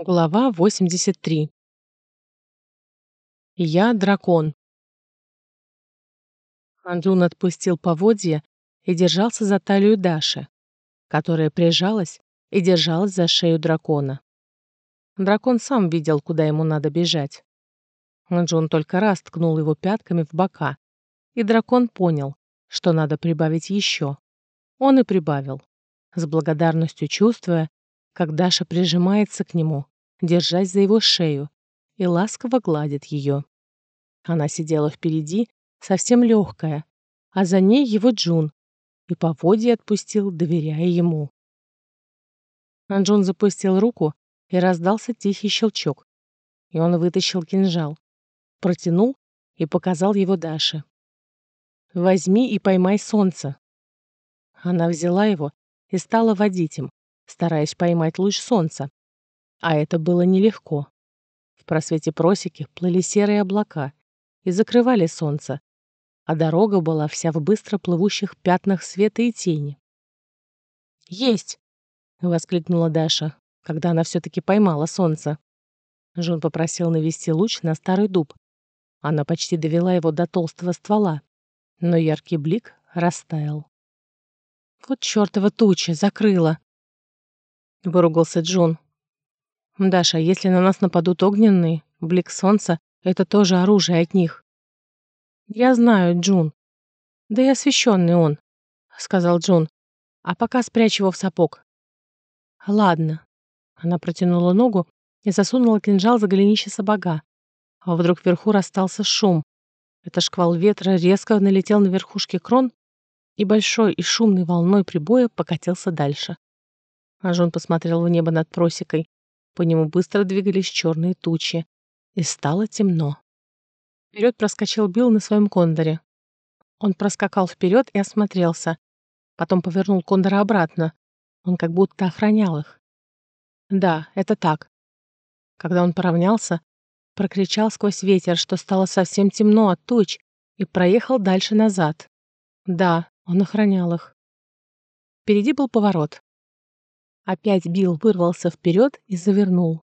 Глава 83. Я дракон. Анджун отпустил поводья и держался за талию Даши, которая прижалась и держалась за шею дракона. Дракон сам видел, куда ему надо бежать. Анджун только раз ткнул его пятками в бока, и дракон понял, что надо прибавить еще. Он и прибавил, с благодарностью чувствуя, как Даша прижимается к нему, держась за его шею, и ласково гладит ее. Она сидела впереди, совсем легкая, а за ней его Джун, и поводья отпустил, доверяя ему. Анджун запустил руку, и раздался тихий щелчок, и он вытащил кинжал, протянул и показал его Даше. «Возьми и поймай солнце». Она взяла его и стала водить им, стараясь поймать луч солнца. А это было нелегко. В просвете просеки плыли серые облака и закрывали солнце, а дорога была вся в быстро плывущих пятнах света и тени. «Есть!» — воскликнула Даша, когда она все-таки поймала солнце. Жон попросил навести луч на старый дуб. Она почти довела его до толстого ствола, но яркий блик растаял. «Вот чертова туча, закрыла!» — выругался Джон. «Даша, если на нас нападут огненные, блик солнца — это тоже оружие от них». «Я знаю, Джун». «Да и освещенный он», — сказал Джун. «А пока спрячь его в сапог». «Ладно». Она протянула ногу и засунула кинжал за голенище сапога. А вдруг вверху расстался шум. Это шквал ветра резко налетел на верхушки крон и большой и шумной волной прибоя покатился дальше. Ажон посмотрел в небо над просекой. По нему быстро двигались черные тучи. И стало темно. Вперед проскочил Билл на своем кондоре. Он проскакал вперед и осмотрелся. Потом повернул кондора обратно. Он как будто охранял их. Да, это так. Когда он поравнялся, прокричал сквозь ветер, что стало совсем темно от туч, и проехал дальше назад. Да, он охранял их. Впереди был поворот. Опять Билл вырвался вперед и завернул.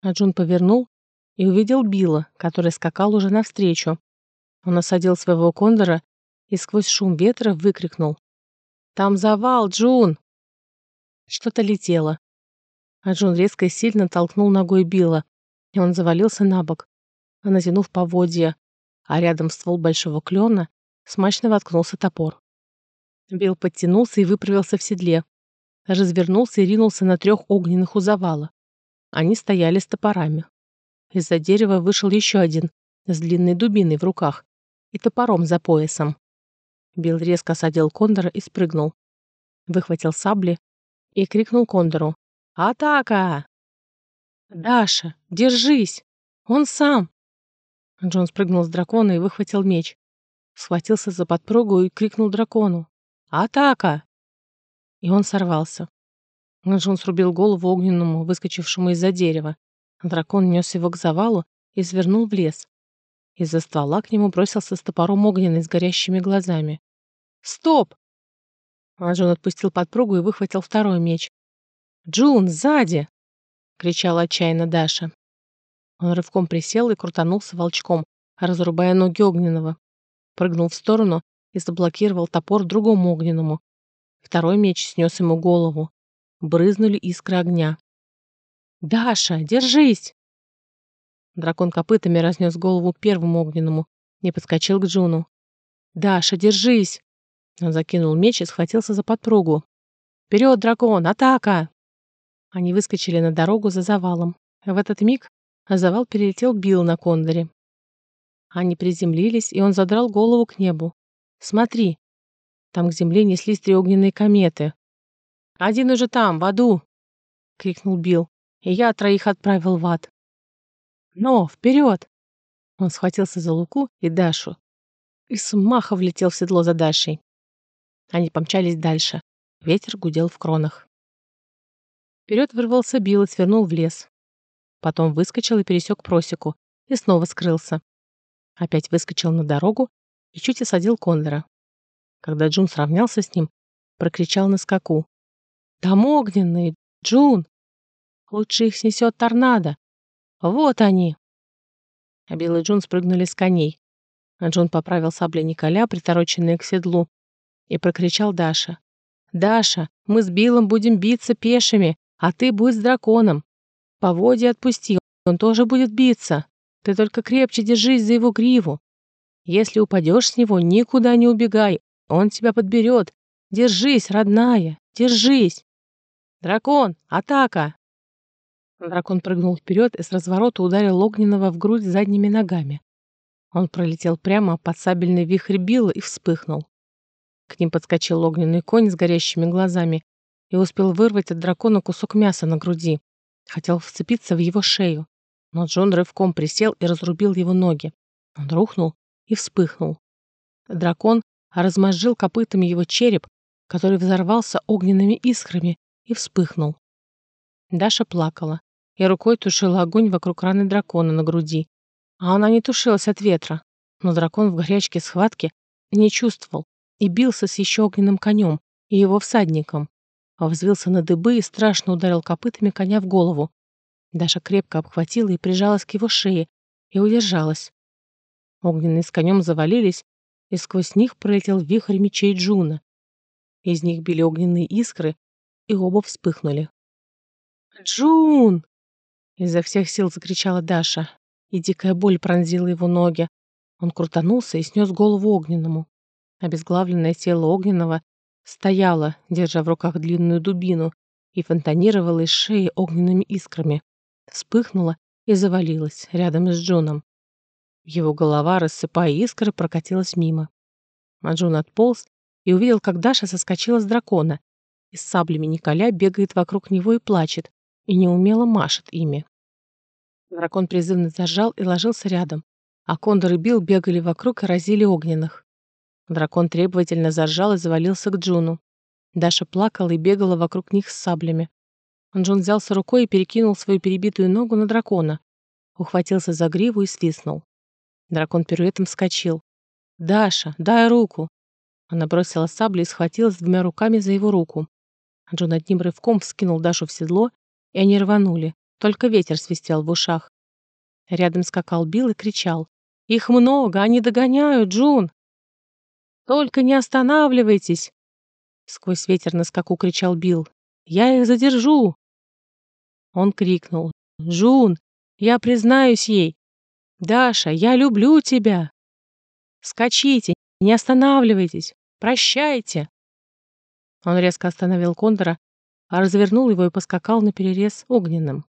А Джун повернул и увидел Билла, который скакал уже навстречу. Он осадил своего кондора и сквозь шум ветра выкрикнул. «Там завал, Джун!» Что-то летело. А Джун резко и сильно толкнул ногой Билла, и он завалился на бок, натянув поводья, а рядом ствол большого клена смачно воткнулся топор. Билл подтянулся и выправился в седле, развернулся и ринулся на трех огненных у завала. Они стояли с топорами. Из-за дерева вышел еще один, с длинной дубиной в руках и топором за поясом. Билл резко осадил Кондора и спрыгнул. Выхватил сабли и крикнул Кондору. «Атака!» «Даша, держись! Он сам!» Джон спрыгнул с дракона и выхватил меч. Схватился за подпругу и крикнул дракону. «Атака!» И он сорвался. Джон срубил голову огненному, выскочившему из-за дерева. Дракон нес его к завалу и свернул в лес. Из-за ствола к нему бросился с топором огненный с горящими глазами. «Стоп!» А Джон отпустил подпругу и выхватил второй меч. «Джун, сзади!» — кричала отчаянно Даша. Он рывком присел и крутанулся волчком, разрубая ноги огненного. Прыгнул в сторону и заблокировал топор другому огненному, Второй меч снес ему голову. Брызнули искры огня. «Даша, держись!» Дракон копытами разнес голову первому огненному и подскочил к Джуну. «Даша, держись!» Он закинул меч и схватился за подпругу. «Вперед, дракон! Атака!» Они выскочили на дорогу за завалом. В этот миг завал перелетел Билл на кондоре. Они приземлились, и он задрал голову к небу. «Смотри!» Там к земле неслись три огненные кометы. «Один уже там, в аду!» — крикнул Билл, и я троих отправил в ад. «Но, вперед!» Он схватился за Луку и Дашу и с маха влетел в седло за Дашей. Они помчались дальше. Ветер гудел в кронах. Вперед вырвался Билл и свернул в лес. Потом выскочил и пересек просеку, и снова скрылся. Опять выскочил на дорогу и чуть осадил Кондора. Когда Джун сравнялся с ним, прокричал на скаку. «Там огненные! Джун!» Лучше их снесет торнадо. Вот они!» А Билл и Джун спрыгнули с коней. А Джун поправил сабли Николя, притороченные к седлу, и прокричал Даша. «Даша, мы с Биллом будем биться пешими, а ты будь с драконом. Поводья отпусти, он тоже будет биться. Ты только крепче держись за его гриву. Если упадешь с него, никуда не убегай, он тебя подберет. Держись, родная, держись. Дракон, атака!» Дракон прыгнул вперед и с разворота ударил Огненного в грудь задними ногами. Он пролетел прямо под сабельный вихрь Билла и вспыхнул. К ним подскочил огненный конь с горящими глазами и успел вырвать от дракона кусок мяса на груди. Хотел вцепиться в его шею, но Джон рывком присел и разрубил его ноги. Он рухнул и вспыхнул. Дракон размозжил копытами его череп, который взорвался огненными искрами и вспыхнул. Даша плакала и рукой тушила огонь вокруг раны дракона на груди. А она не тушилась от ветра, но дракон в горячке схватки не чувствовал и бился с еще огненным конем и его всадником. А взвился на дыбы и страшно ударил копытами коня в голову. Даша крепко обхватила и прижалась к его шее и удержалась. Огненные с конем завалились, и сквозь них пролетел вихрь мечей Джуна. Из них били огненные искры, и оба вспыхнули. «Джун!» Изо всех сил закричала Даша, и дикая боль пронзила его ноги. Он крутанулся и снес голову огненному. Обезглавленное тело огненного стояло, держа в руках длинную дубину, и фонтанировало из шеи огненными искрами. Вспыхнуло и завалилось рядом с Джуном. Его голова, рассыпая искры, прокатилась мимо. А Джун отполз и увидел, как Даша соскочила с дракона и с саблями Николя бегает вокруг него и плачет, и неумело машет ими. Дракон призывно зажал и ложился рядом, а Кондор и Билл бегали вокруг и разили огненных. Дракон требовательно заржал и завалился к Джуну. Даша плакала и бегала вокруг них с саблями. Джун взялся рукой и перекинул свою перебитую ногу на дракона. Ухватился за гриву и свистнул. Дракон пируэтом вскочил. «Даша, дай руку!» Она бросила сабли и схватилась двумя руками за его руку. Джун одним рывком вскинул Дашу в седло и они рванули, только ветер свистел в ушах. Рядом скакал Билл и кричал. «Их много, они догоняют, Джун!» «Только не останавливайтесь!» Сквозь ветер на скаку кричал Билл. «Я их задержу!» Он крикнул. «Джун, я признаюсь ей! Даша, я люблю тебя!» «Скачите, не останавливайтесь! Прощайте!» Он резко остановил Кондора а развернул его и поскакал на перерез огненным.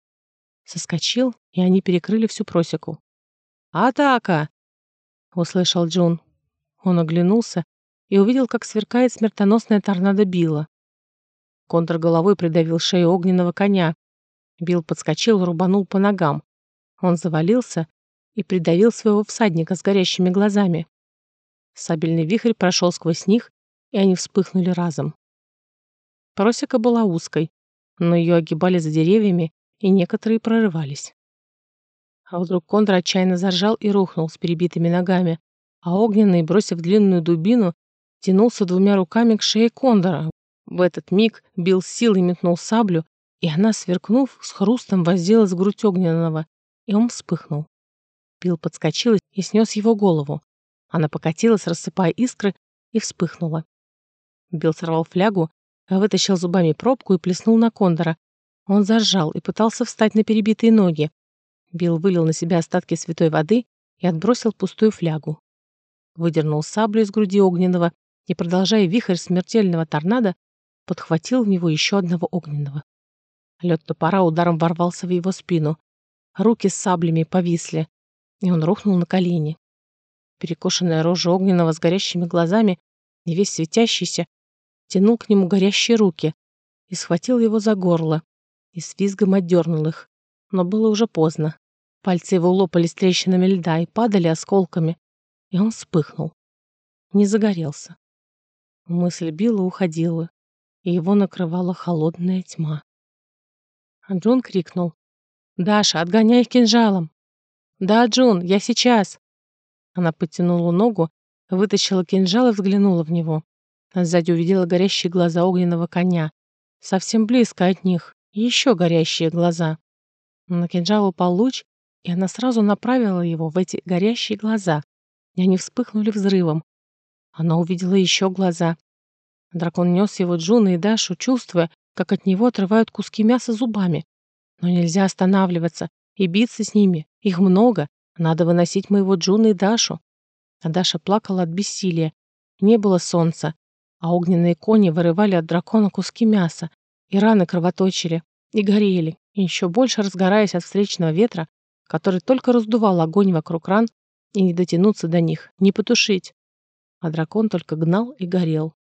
Соскочил, и они перекрыли всю просеку. «Атака!» — услышал Джун. Он оглянулся и увидел, как сверкает смертоносная торнадо Билла. Контр головой придавил шею огненного коня. Билл подскочил и рубанул по ногам. Он завалился и придавил своего всадника с горящими глазами. Сабельный вихрь прошел сквозь них, и они вспыхнули разом. Просека была узкой, но ее огибали за деревьями, и некоторые прорывались. А вдруг Кондра отчаянно заржал и рухнул с перебитыми ногами, а огненный, бросив длинную дубину, тянулся двумя руками к шее Кондора. В этот миг бил силой метнул саблю, и она, сверкнув, с хрустом возделась в грудь огненного, и он вспыхнул. Бил подскочил и снес его голову. Она покатилась, рассыпая искры, и вспыхнула. Билл сорвал флягу вытащил зубами пробку и плеснул на Кондора. Он заржал и пытался встать на перебитые ноги. Билл вылил на себя остатки святой воды и отбросил пустую флягу. Выдернул саблю из груди огненного и, продолжая вихрь смертельного торнадо, подхватил в него еще одного огненного. Лед топора ударом ворвался в его спину. Руки с саблями повисли, и он рухнул на колени. Перекошенная рожа огненного с горящими глазами и весь светящийся тянул к нему горящие руки и схватил его за горло и с визгом отдернул их. Но было уже поздно. Пальцы его лопались трещинами льда и падали осколками, и он вспыхнул. Не загорелся. Мысль била уходила, и его накрывала холодная тьма. А Джун крикнул. «Даша, отгоняй их кинжалом!» «Да, Джун, я сейчас!» Она подтянула ногу, вытащила кинжал и взглянула в него. Сзади увидела горящие глаза огненного коня. Совсем близко от них. еще горящие глаза. На кинжал упал луч, и она сразу направила его в эти горящие глаза, и они вспыхнули взрывом. Она увидела еще глаза. Дракон нес его Джуна и Дашу, чувствуя, как от него отрывают куски мяса зубами. Но нельзя останавливаться и биться с ними. Их много. Надо выносить моего Джуна и Дашу. А Даша плакала от бессилия. Не было солнца, а огненные кони вырывали от дракона куски мяса, и раны кровоточили, и горели, и еще больше разгораясь от встречного ветра, который только раздувал огонь вокруг ран, и не дотянуться до них, не потушить. А дракон только гнал и горел.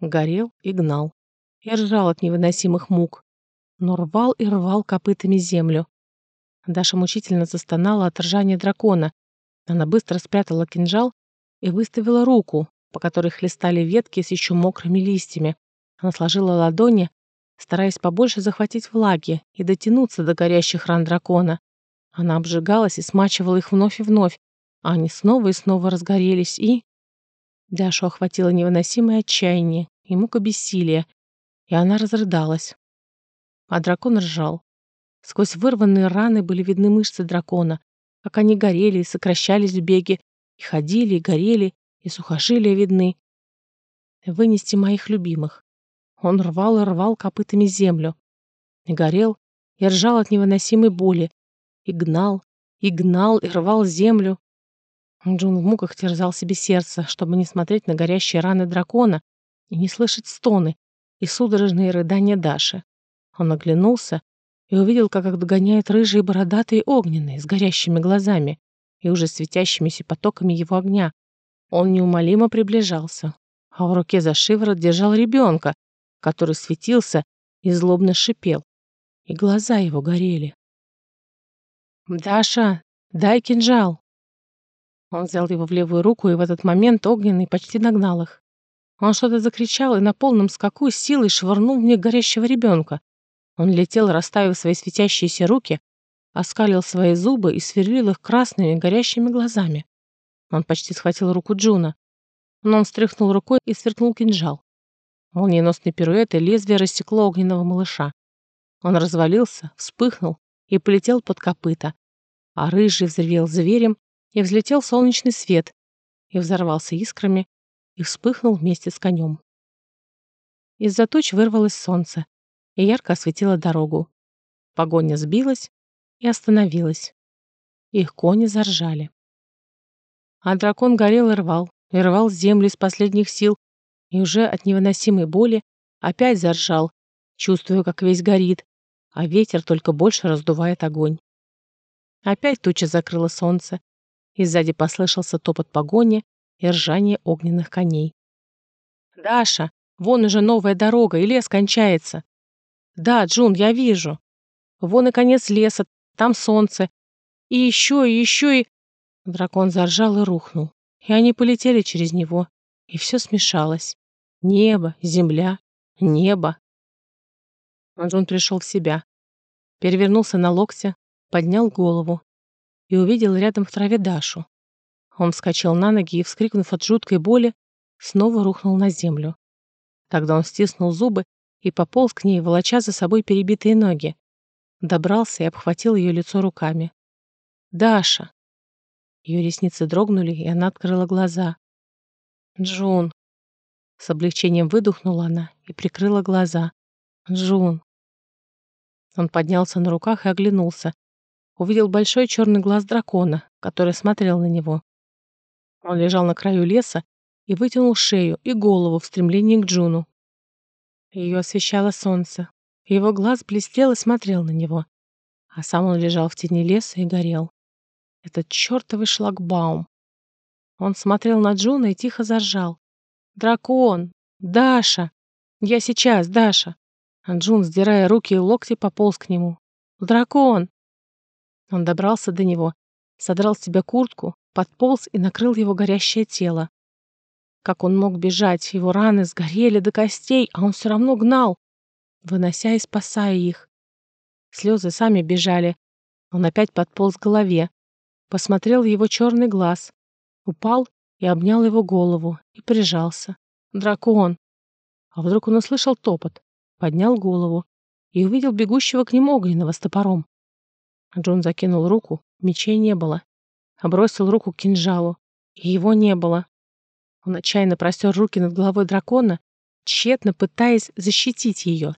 Горел и гнал. И ржал от невыносимых мук. Но рвал и рвал копытами землю. Даша мучительно застонала от ржания дракона. Она быстро спрятала кинжал и выставила руку, по которой хлестали ветки с еще мокрыми листьями. Она сложила ладони, стараясь побольше захватить влаги и дотянуться до горящих ран дракона. Она обжигалась и смачивала их вновь и вновь, а они снова и снова разгорелись и... Дашу охватило невыносимое отчаяние и мука бессилия, и она разрыдалась. А дракон ржал. Сквозь вырванные раны были видны мышцы дракона, как они горели и сокращались в беге, и ходили, и горели, и сухожилия видны. Вынести моих любимых. Он рвал и рвал копытами землю. И горел, и ржал от невыносимой боли, и гнал, и гнал, и рвал землю. Джун в муках терзал себе сердце, чтобы не смотреть на горящие раны дракона и не слышать стоны и судорожные рыдания Даши. Он оглянулся и увидел, как их догоняют рыжие бородатые огненные с горящими глазами и уже светящимися потоками его огня. Он неумолимо приближался, а в руке за шиворот держал ребенка, который светился и злобно шипел, и глаза его горели. «Даша, дай кинжал!» Он взял его в левую руку, и в этот момент огненный почти нагнал их. Он что-то закричал и на полном скаку силой швырнул них горящего ребенка. Он летел, расставив свои светящиеся руки, оскалил свои зубы и сверлил их красными горящими глазами. Он почти схватил руку Джуна. Но он встряхнул рукой и сверкнул кинжал. Молниеносный пируэт и лезвие рассекло огненного малыша. Он развалился, вспыхнул и полетел под копыта, а рыжий взревел зверем, и взлетел солнечный свет, и взорвался искрами, и вспыхнул вместе с конем. Из-за туч вырвалось солнце, и ярко осветило дорогу. Погоня сбилась и остановилась. Их кони заржали. А дракон горел и рвал, и рвал землю из последних сил, и уже от невыносимой боли опять заржал, чувствуя, как весь горит, а ветер только больше раздувает огонь. Опять туча закрыла солнце, и сзади послышался топот погони и ржание огненных коней. «Даша, вон уже новая дорога, и лес кончается!» «Да, Джун, я вижу. Вон и конец леса, там солнце. И еще, и еще, и...» Дракон заржал и рухнул, и они полетели через него, и все смешалось. Небо, земля, небо. Джун пришел в себя, перевернулся на локте, поднял голову и увидел рядом в траве Дашу. Он вскочил на ноги и, вскрикнув от жуткой боли, снова рухнул на землю. Тогда он стиснул зубы и пополз к ней, волоча за собой перебитые ноги. Добрался и обхватил ее лицо руками. «Даша!» Ее ресницы дрогнули, и она открыла глаза. «Джун!» С облегчением выдохнула она и прикрыла глаза. «Джун!» Он поднялся на руках и оглянулся. Увидел большой черный глаз дракона, который смотрел на него. Он лежал на краю леса и вытянул шею и голову в стремлении к Джуну. Ее освещало солнце. Его глаз блестел и смотрел на него. А сам он лежал в тени леса и горел. Этот чертовый шлагбаум. Он смотрел на Джуна и тихо заржал. «Дракон! Даша! Я сейчас, Даша!» А Джун, сдирая руки и локти, пополз к нему. «Дракон!» Он добрался до него, содрал с себя куртку, подполз и накрыл его горящее тело. Как он мог бежать? Его раны сгорели до костей, а он все равно гнал, вынося и спасая их. Слезы сами бежали. Он опять подполз к голове, посмотрел в его черный глаз, упал и обнял его голову и прижался. Дракон! А вдруг он услышал топот, поднял голову и увидел бегущего к нему огненного с топором. Джун закинул руку, мечей не было. Бросил руку к кинжалу, и его не было. Он отчаянно простер руки над головой дракона, тщетно пытаясь защитить ее,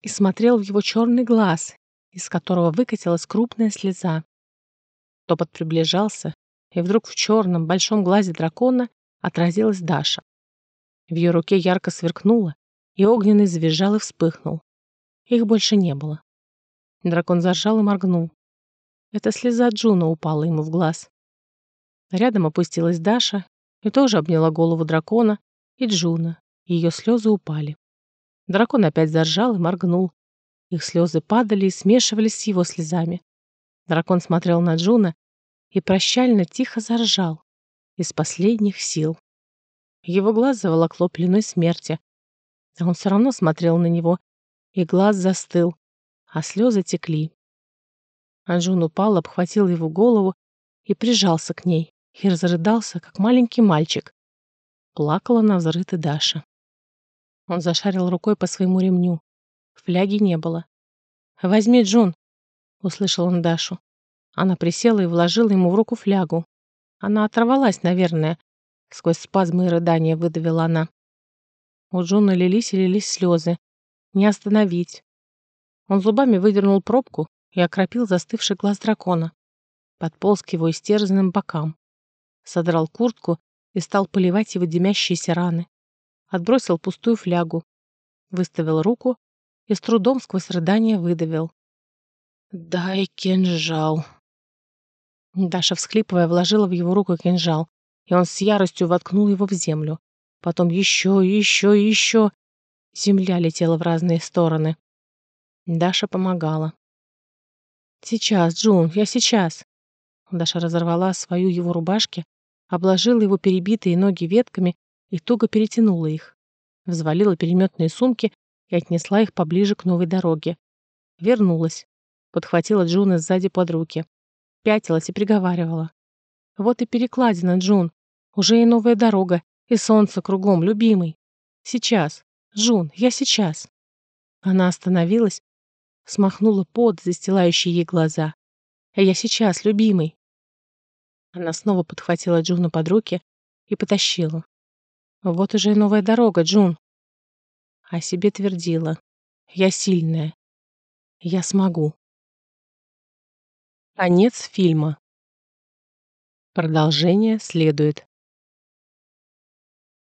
и смотрел в его черный глаз, из которого выкатилась крупная слеза. Топот приближался, и вдруг в черном большом глазе дракона отразилась Даша. В ее руке ярко сверкнуло, и огненный завизжал и вспыхнул. Их больше не было. Дракон заржал и моргнул. Эта слеза Джуна упала ему в глаз. Рядом опустилась Даша и тоже обняла голову дракона и Джуна, ее слезы упали. Дракон опять заржал и моргнул. Их слезы падали и смешивались с его слезами. Дракон смотрел на Джуна и прощально тихо заржал из последних сил. Его глаз заволокло пленой смерти. А он все равно смотрел на него, и глаз застыл, а слезы текли. Анжун упал, обхватил его голову и прижался к ней, и разрыдался, как маленький мальчик. Плакала на взрыты Даша. Он зашарил рукой по своему ремню. Фляги не было. «Возьми, Джун!» — услышал он Дашу. Она присела и вложила ему в руку флягу. Она оторвалась, наверное. Сквозь спазмы и рыдания выдавила она. У Джуна лились и лились слезы. Не остановить. Он зубами выдернул пробку и окропил застывший глаз дракона. Подполз к его истерзанным бокам. Содрал куртку и стал поливать его дымящиеся раны. Отбросил пустую флягу. Выставил руку и с трудом сквозь рыдание выдавил. «Дай кинжал». Даша, всхлипывая, вложила в его руку кинжал, и он с яростью воткнул его в землю. Потом еще, еще еще. Земля летела в разные стороны. Даша помогала. «Сейчас, Джун, я сейчас!» Даша разорвала свою его рубашки, обложила его перебитые ноги ветками и туго перетянула их. Взвалила переметные сумки и отнесла их поближе к новой дороге. Вернулась. Подхватила Джуна сзади под руки. Пятилась и приговаривала. «Вот и перекладина, Джун. Уже и новая дорога, и солнце кругом, любимый. Сейчас. Джун, я сейчас». Она остановилась, смахнула пот, застилающий ей глаза. «А я сейчас, любимый!» Она снова подхватила Джуна под руки и потащила. «Вот уже и новая дорога, Джун!» А себе твердила. «Я сильная. Я смогу». Конец фильма. Продолжение следует.